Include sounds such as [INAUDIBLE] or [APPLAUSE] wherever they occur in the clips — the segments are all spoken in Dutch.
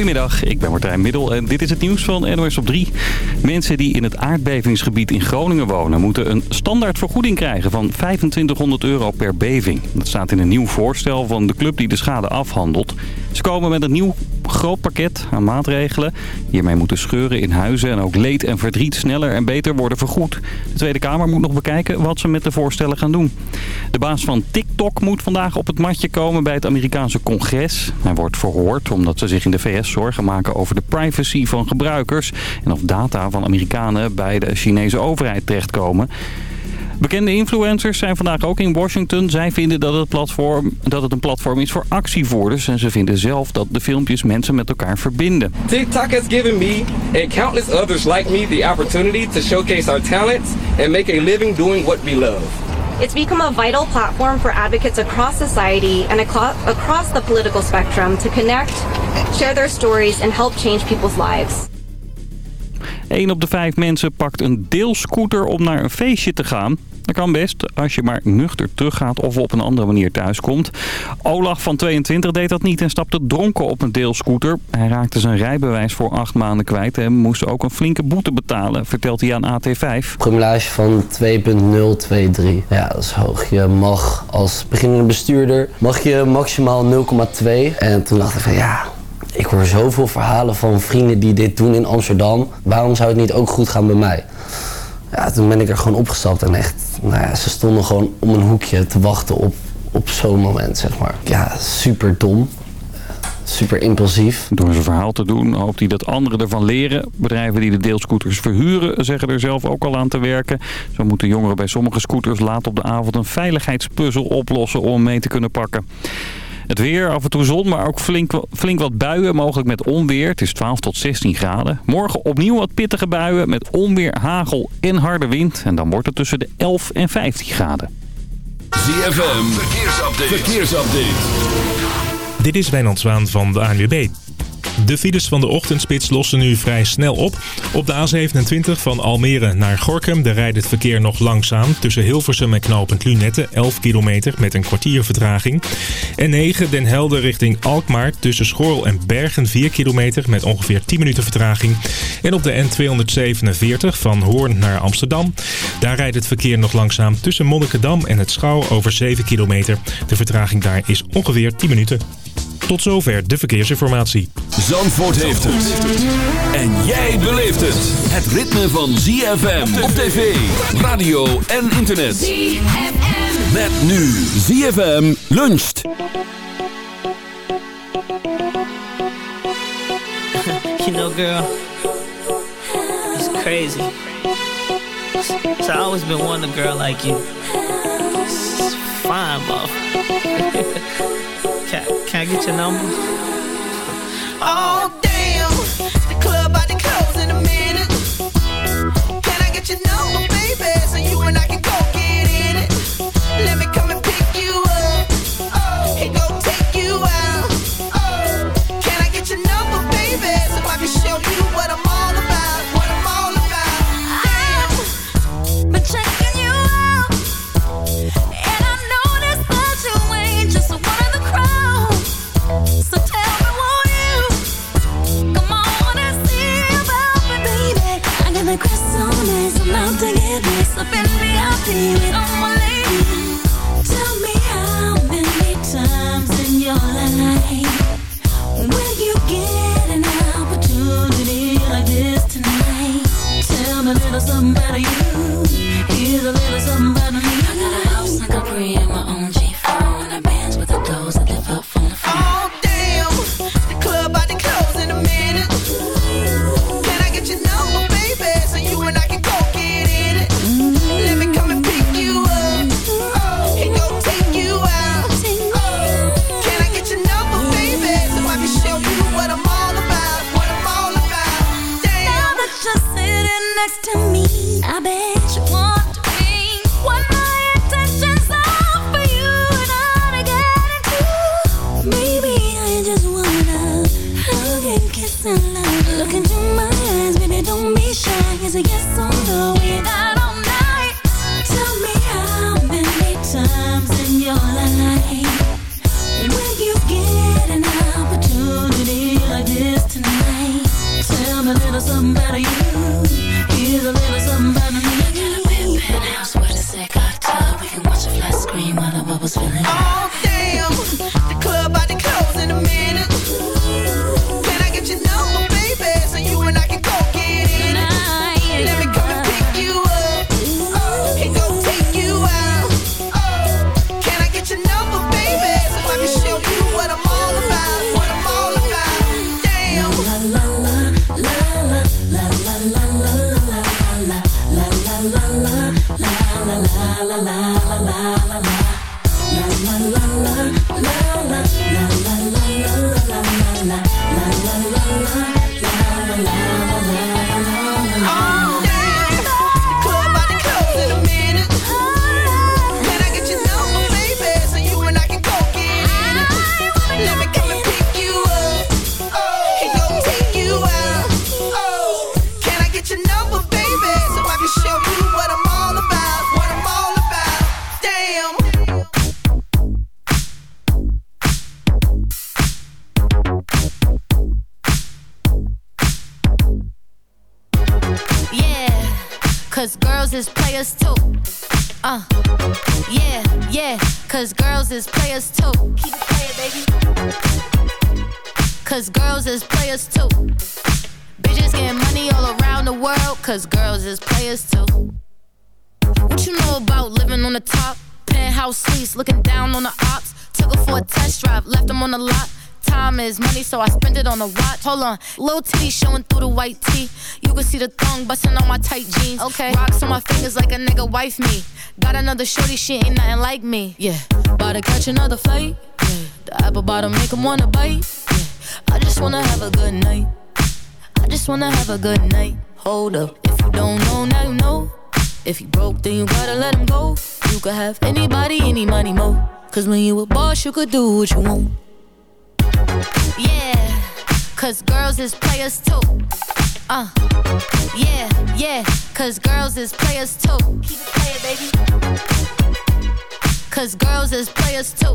Goedemiddag, ik ben Martijn Middel en dit is het nieuws van NOS op 3. Mensen die in het aardbevingsgebied in Groningen wonen... moeten een standaard vergoeding krijgen van 2500 euro per beving. Dat staat in een nieuw voorstel van de club die de schade afhandelt. Ze komen met een nieuw groot pakket aan maatregelen. Hiermee moeten scheuren in huizen en ook leed en verdriet sneller en beter worden vergoed. De Tweede Kamer moet nog bekijken wat ze met de voorstellen gaan doen. De baas van TikTok moet vandaag op het matje komen bij het Amerikaanse congres. Hij wordt verhoord omdat ze zich in de VS zorgen maken over de privacy van gebruikers... en of data van Amerikanen bij de Chinese overheid terechtkomen. Bekende influencers zijn vandaag ook in Washington. Zij vinden dat het, platform, dat het een platform is voor actievoerders. En ze vinden zelf dat de filmpjes mensen met elkaar verbinden. TikTok has given me and countless others like me the opportunity to showcase our talents and make a living doing what we love. It's become a vital platform for advocates across society and across the political spectrum to connect, share their stories and help change people's lives. Een op de vijf mensen pakt een deelscooter om naar een feestje te gaan. Dat kan best als je maar nuchter teruggaat of op een andere manier thuiskomt. Olaf van 22 deed dat niet en stapte dronken op een deelscooter. Hij raakte zijn rijbewijs voor acht maanden kwijt en moest ook een flinke boete betalen, vertelt hij aan AT5. Promillage van 2.023. Ja, dat is hoog. Je mag als beginnende bestuurder mag je maximaal 0,2. En toen dacht ik van ja, ik hoor zoveel verhalen van vrienden die dit doen in Amsterdam. Waarom zou het niet ook goed gaan bij mij? Ja, toen ben ik er gewoon opgestapt en echt, nou ja, ze stonden gewoon om een hoekje te wachten op, op zo'n moment, zeg maar. Ja, super dom. Super impulsief. Door zijn verhaal te doen hoopt hij dat anderen ervan leren. Bedrijven die de deelscooters verhuren zeggen er zelf ook al aan te werken. Zo moeten jongeren bij sommige scooters laat op de avond een veiligheidspuzzel oplossen om mee te kunnen pakken. Het weer, af en toe zon, maar ook flink, flink wat buien, mogelijk met onweer. Het is 12 tot 16 graden. Morgen opnieuw wat pittige buien met onweer, hagel en harde wind. En dan wordt het tussen de 11 en 15 graden. ZFM, verkeersupdate. verkeersupdate. Dit is Wijnand Zwaan van de ANWB. De files van de ochtendspits lossen nu vrij snel op. Op de A27 van Almere naar Gorkum daar rijdt het verkeer nog langzaam. Tussen Hilversum en knooppunt Lunette 11 kilometer met een kwartier vertraging. En 9 Den Helder richting Alkmaar tussen Schorl en Bergen 4 kilometer met ongeveer 10 minuten vertraging. En op de N247 van Hoorn naar Amsterdam. Daar rijdt het verkeer nog langzaam tussen Monnikendam en het Schouw over 7 kilometer. De vertraging daar is ongeveer 10 minuten. Tot zover de verkeersinformatie. Zandvoort heeft het. En jij beleeft het. Het ritme van ZFM op tv, radio en internet. ZFM. Met nu ZFM luncht. [LAUGHS] you know girl, it's crazy. So I always been wanting a girl like you. It's fine, buff. [LAUGHS] Can, I get your number? Oh, damn. The club about to close in a minute. Can I get your number, la la la la la la cause girls is players too. What you know about living on the top? Penthouse suites, looking down on the ops. Took her for a test drive, left them on the lot. Time is money, so I spend it on a watch. Hold on, little titty showing through the white tee. You can see the thong busting on my tight jeans. Okay, rocks on my fingers like a nigga wife me. Got another shorty, she ain't nothing like me. Yeah, about to catch another flight. Yeah, the apple bottom make 'em wanna bite. Yeah, I just wanna have a good night. I just wanna have a good night. Hold up, you don't know, now you know. If you broke, then you gotta let him go. You could have anybody, any money, mo. Cause when you a boss, you could do what you want. Yeah, cause girls is players too. Uh, yeah, yeah, cause girls is players too. Keep it playing, baby. Cause girls is players too.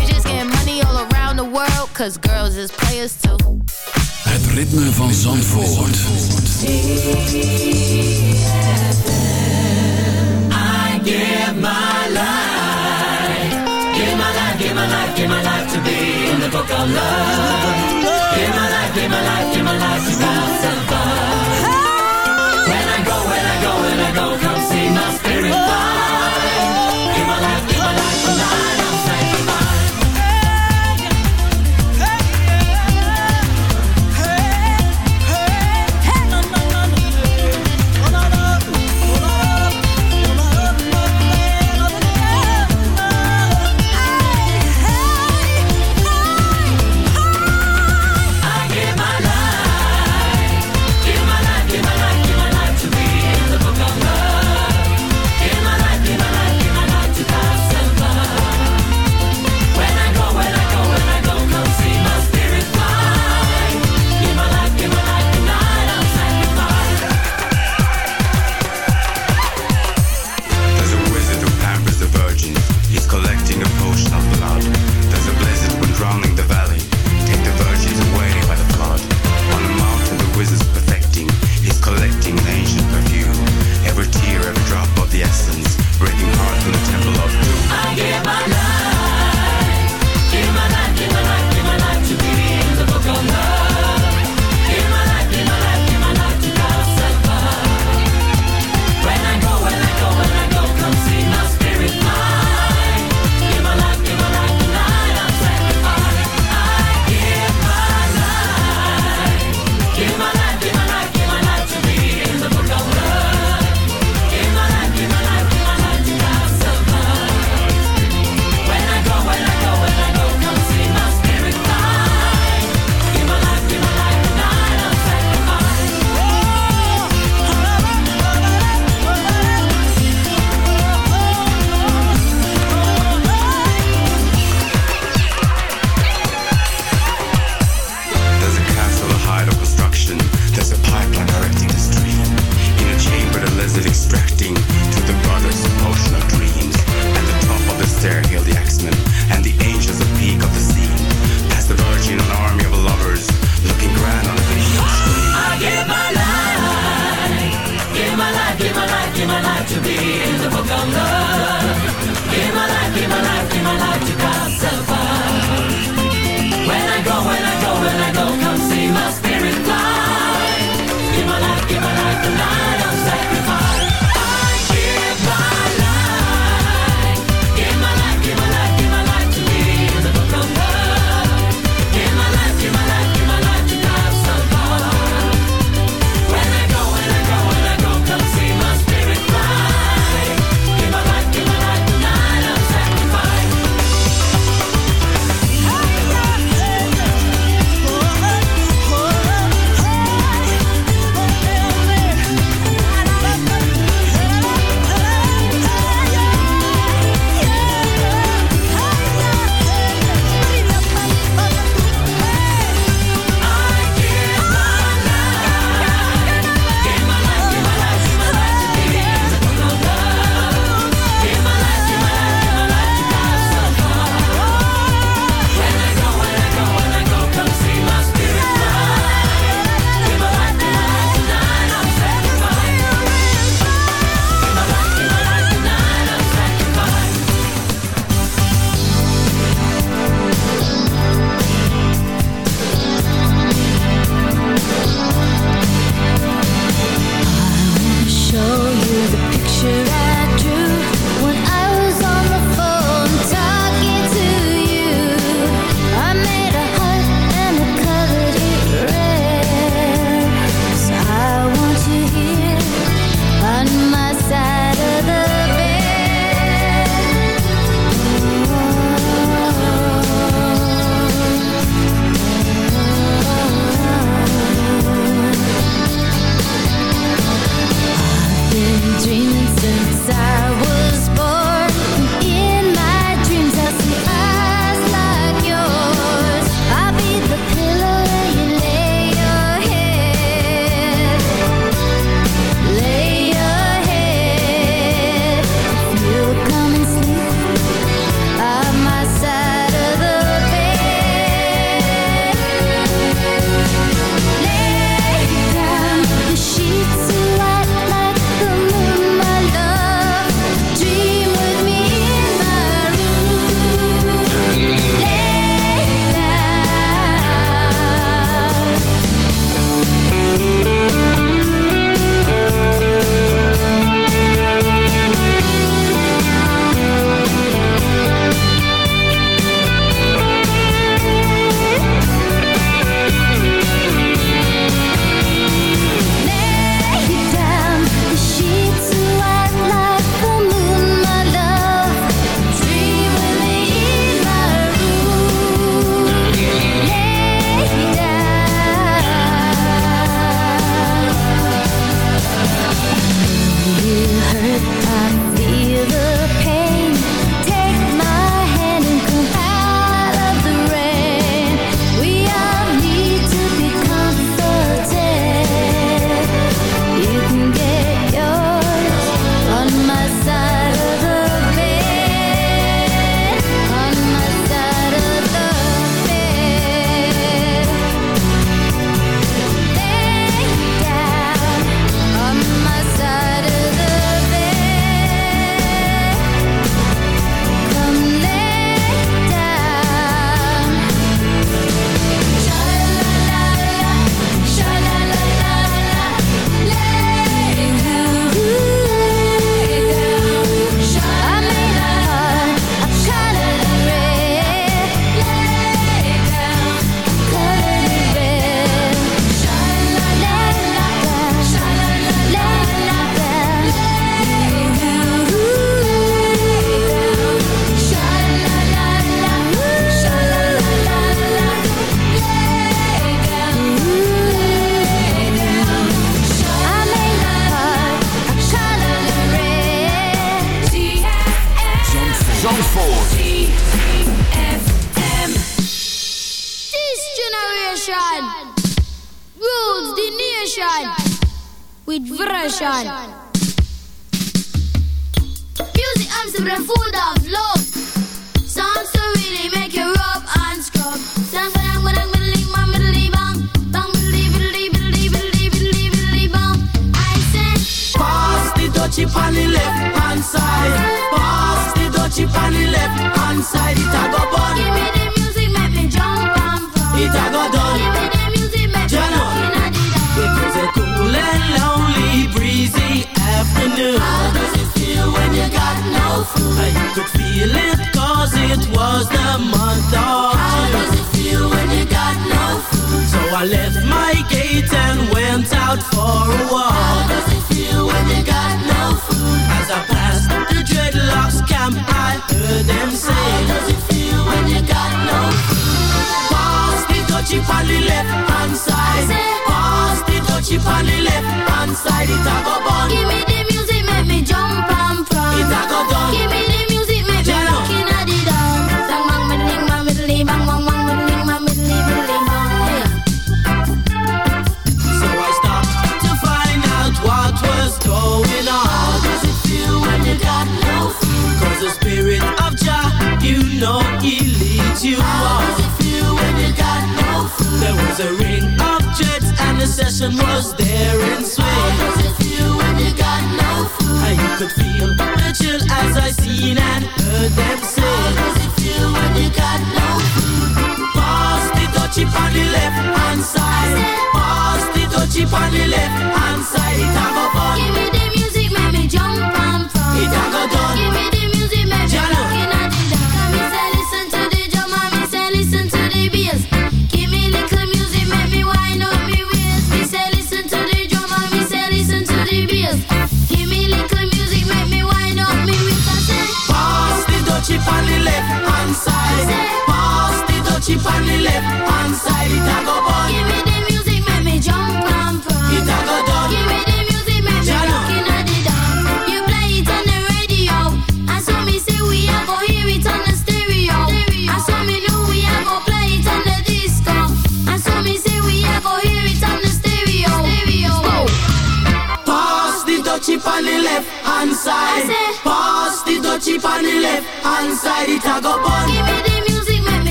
Bitches getting money all around the world, cause girls is players too. Het ritme van Zandvoort. I give my life, give my life, give my life, give my life to be in the book of love. Give my life, give my life, give my life to pass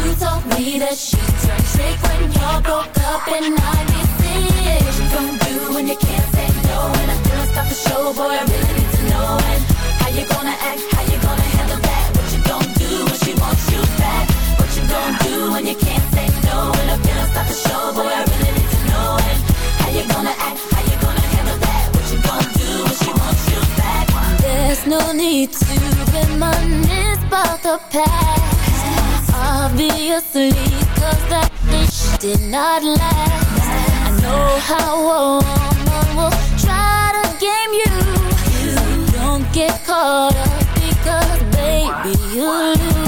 you told me that you turned trick when y'all broke up and I get sick. What you gonna do when you can't say no? And I feel stop the show, boy, I really need to know. And how you gonna act? How you gonna handle that? What you gonna do when she wants you back? What you gonna do when you can't say no? And I feel stop the show, boy, I really need to know. And how you gonna act? How you gonna handle that? What you gonna do when she wants you back? There's no need to reminisce about the past Obviously, cause that dish did not last I know how a woman will try to game you, you. Don't get caught up because baby you lose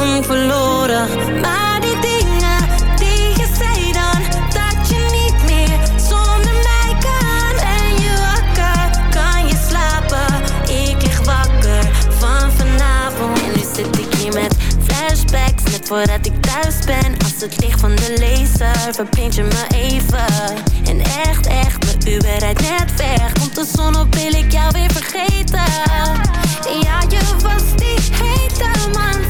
tong verloren? Maar die dingen die je zei dan, dat je niet meer zonder mij kan. En je wakker, kan je slapen? Ik lig wakker van vanavond. En nu zit ik hier met flashbacks, net voordat ik thuis ben. Als het licht van de laser, verblind je me even. En echt, echt, mijn Uber rijdt net weg. Komt de zon op, wil ik jou weer vergeten. Ja, je was die hete man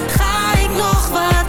Nog wat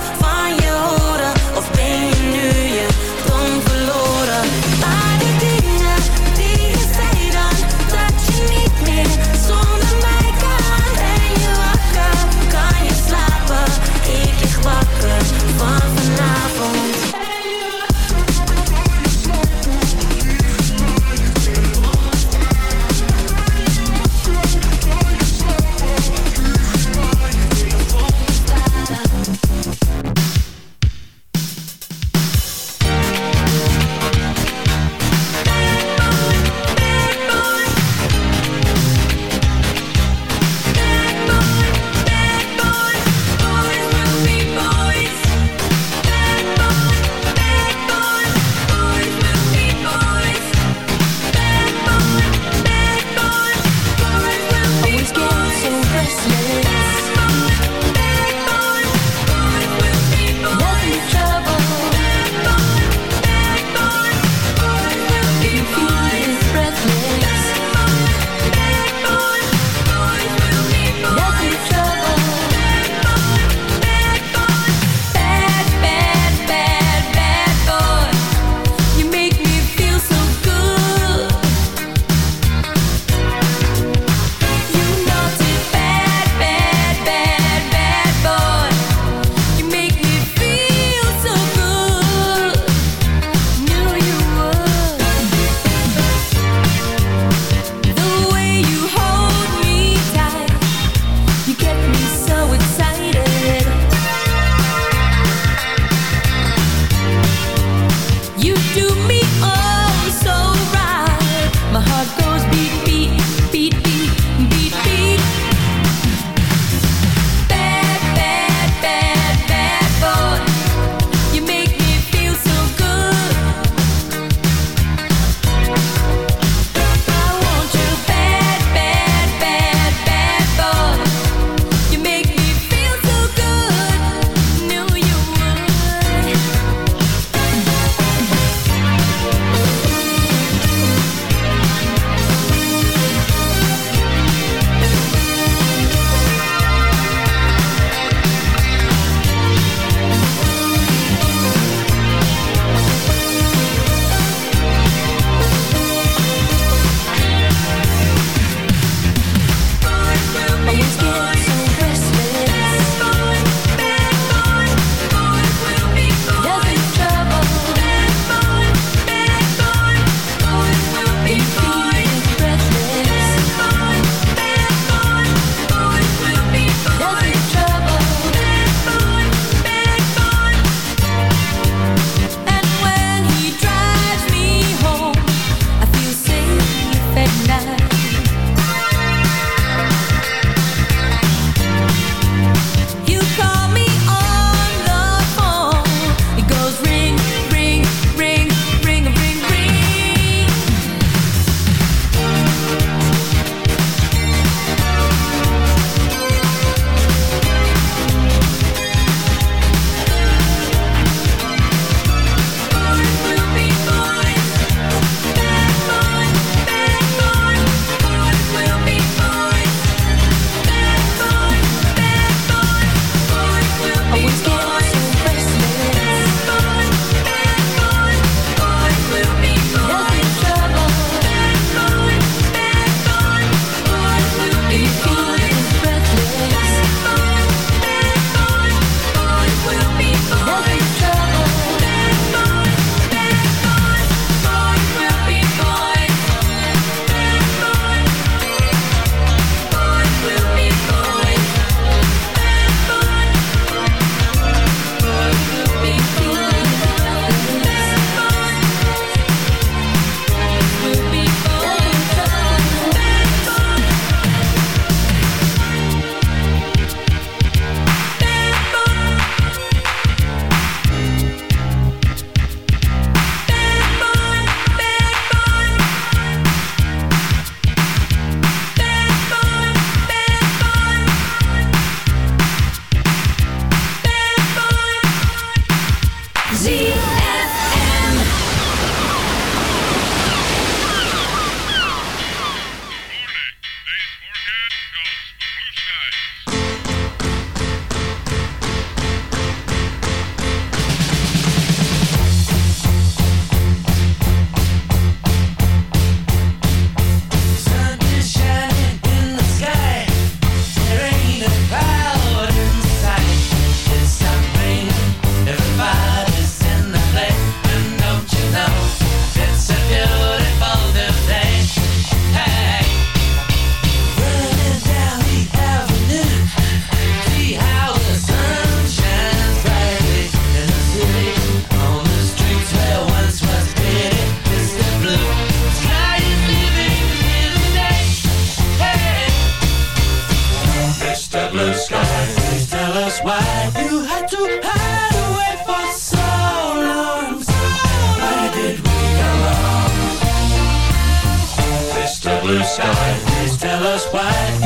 tell us why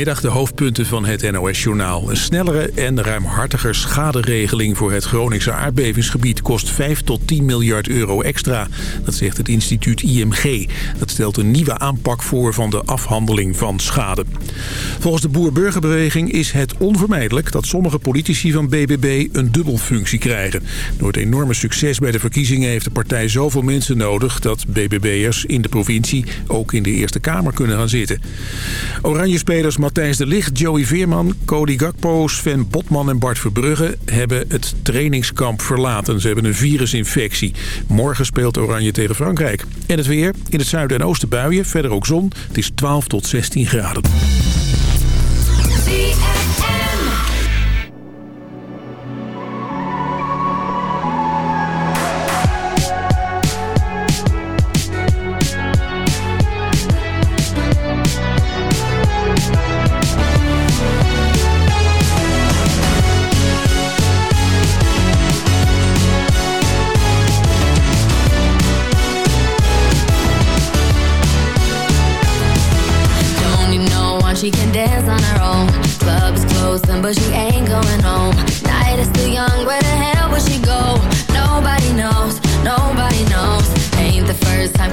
Goedemiddag, de hoofdpunten van het NOS-journaal. Een snellere en ruimhartiger schaderegeling voor het Groningse aardbevingsgebied... kost 5 tot 10 miljard euro extra. Dat zegt het instituut IMG. Dat stelt een nieuwe aanpak voor van de afhandeling van schade. Volgens de boer-burgerbeweging is het onvermijdelijk... dat sommige politici van BBB een dubbelfunctie krijgen. Door het enorme succes bij de verkiezingen heeft de partij zoveel mensen nodig... dat BBB'ers in de provincie ook in de Eerste Kamer kunnen gaan zitten. Oranje spelers Matthijs de Ligt, Joey Veerman, Cody Gakpo, Sven Botman en Bart Verbrugge... hebben het trainingskamp verlaten. Ze hebben een virusinfectie. Morgen speelt Oranje tegen Frankrijk. En het weer. In het zuiden en oosten buien, verder ook zon. Het is 12 tot 16 graden.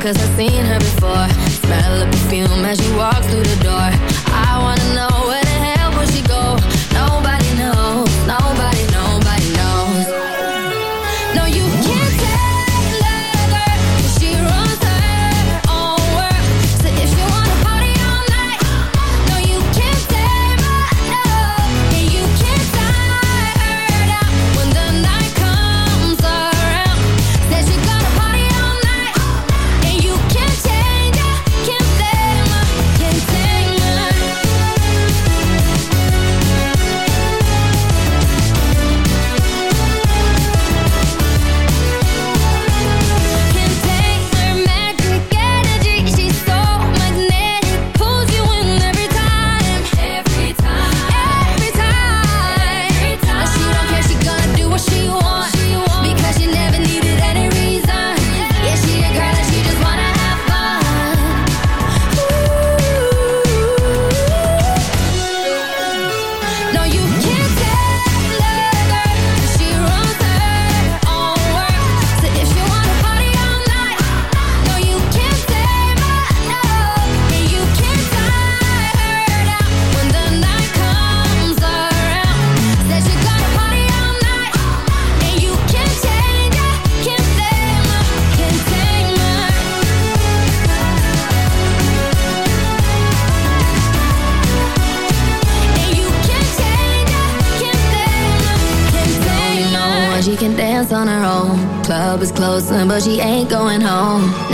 Cause I've seen her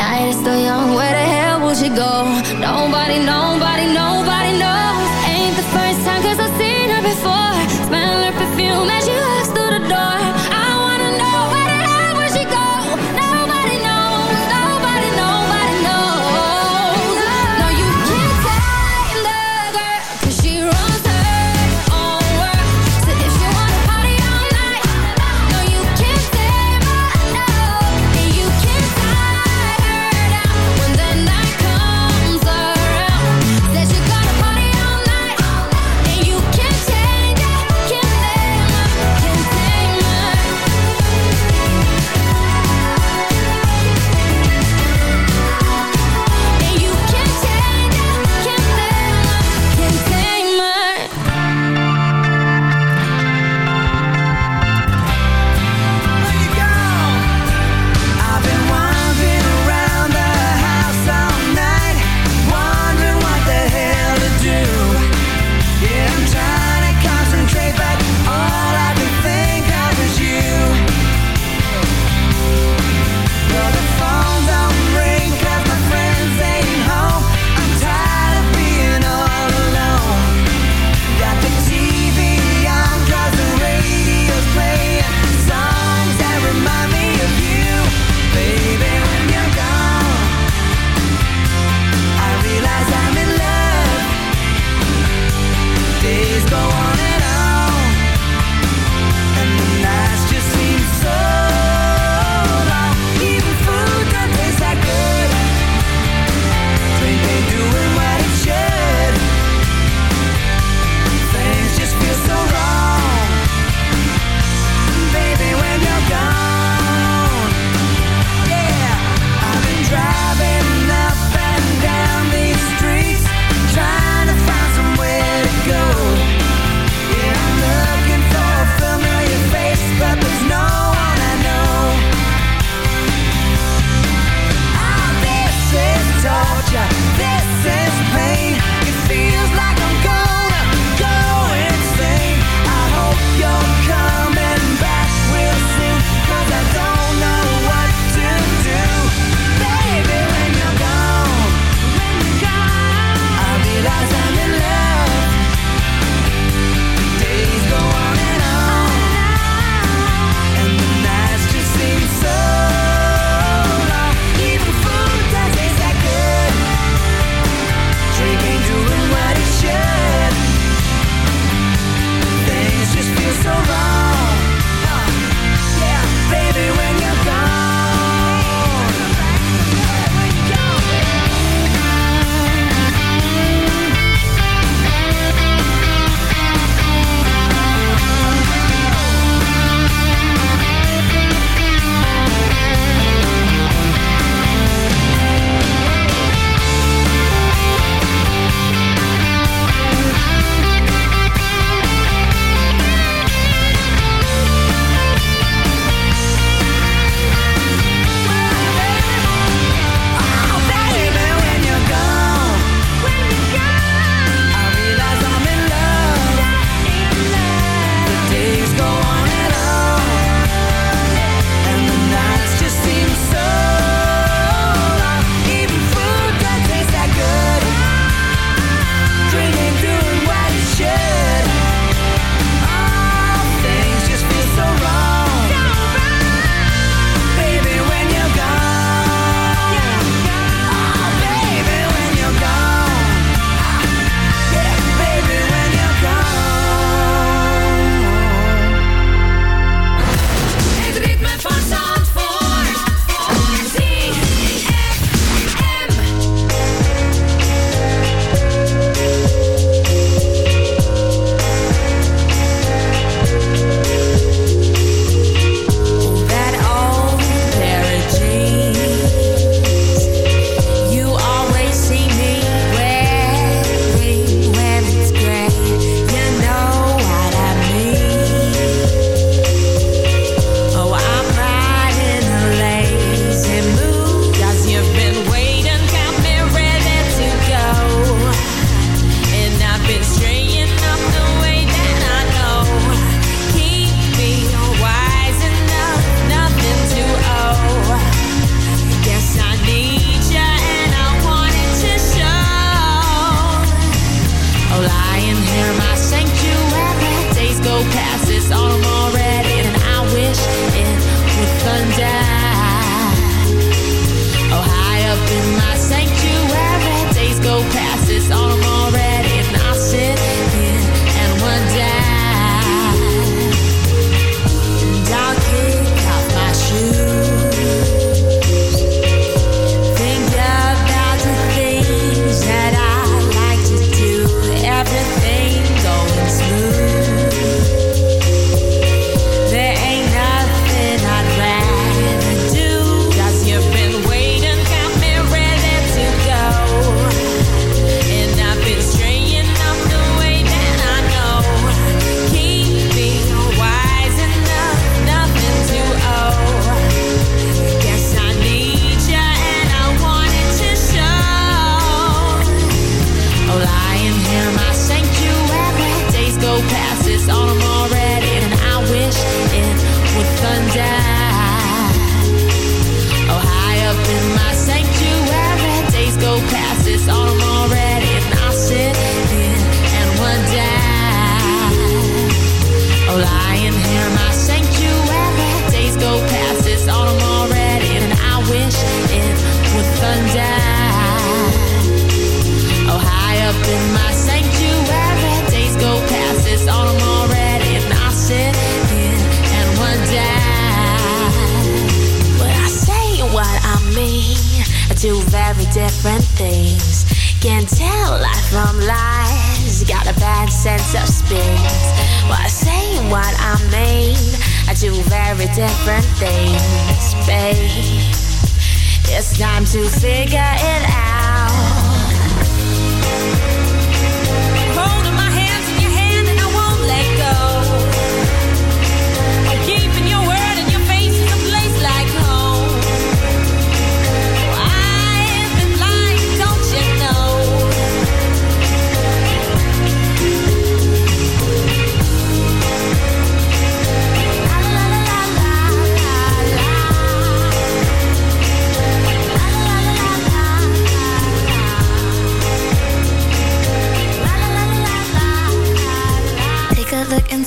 night is still young. Where the hell would she go? Nobody, nobody, knows.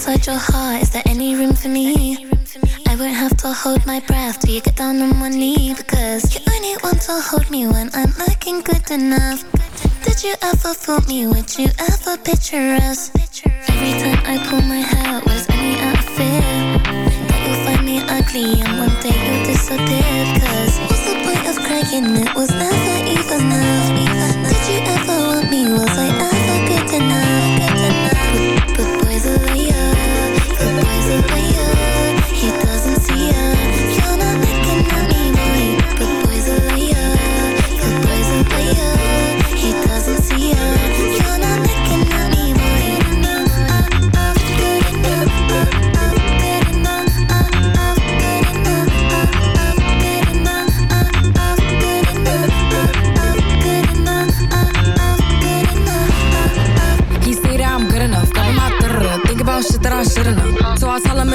inside your heart, is there any room for me? I won't have to hold my breath till you get down on one knee Because you only want to hold me when I'm looking good enough Did you ever fool me? Would you ever picture us? Every time I pull my hair, was any out of fear? That you'll find me ugly and one day you'll disappear Cause what's the point of crying? It was never even enough Did you ever want me? Was I ever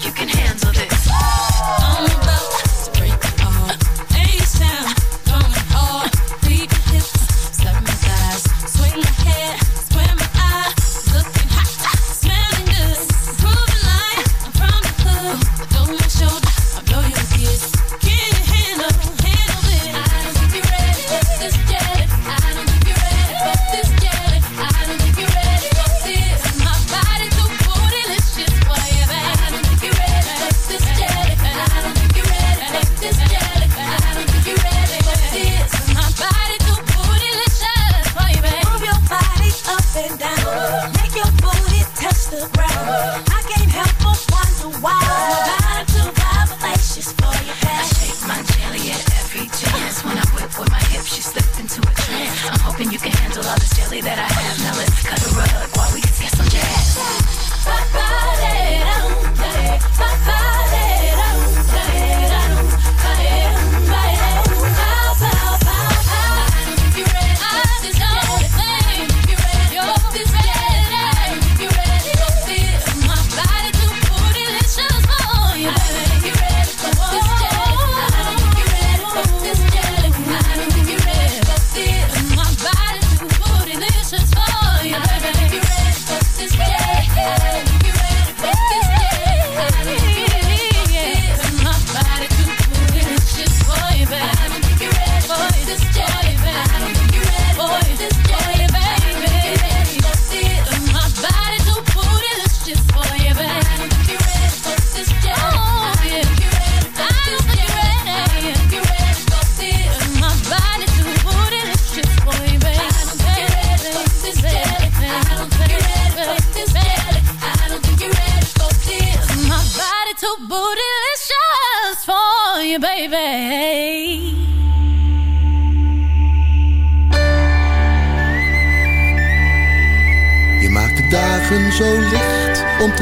You can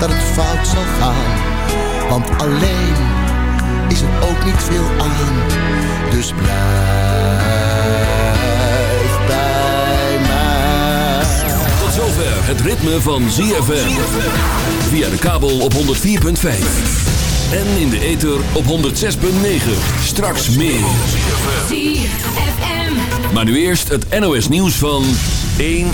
dat het fout zal gaan, want alleen is er ook niet veel aan. Dus blijf bij mij. Tot zover het ritme van ZFM. Via de kabel op 104.5. En in de ether op 106.9. Straks meer. Maar nu eerst het NOS nieuws van 1 uur.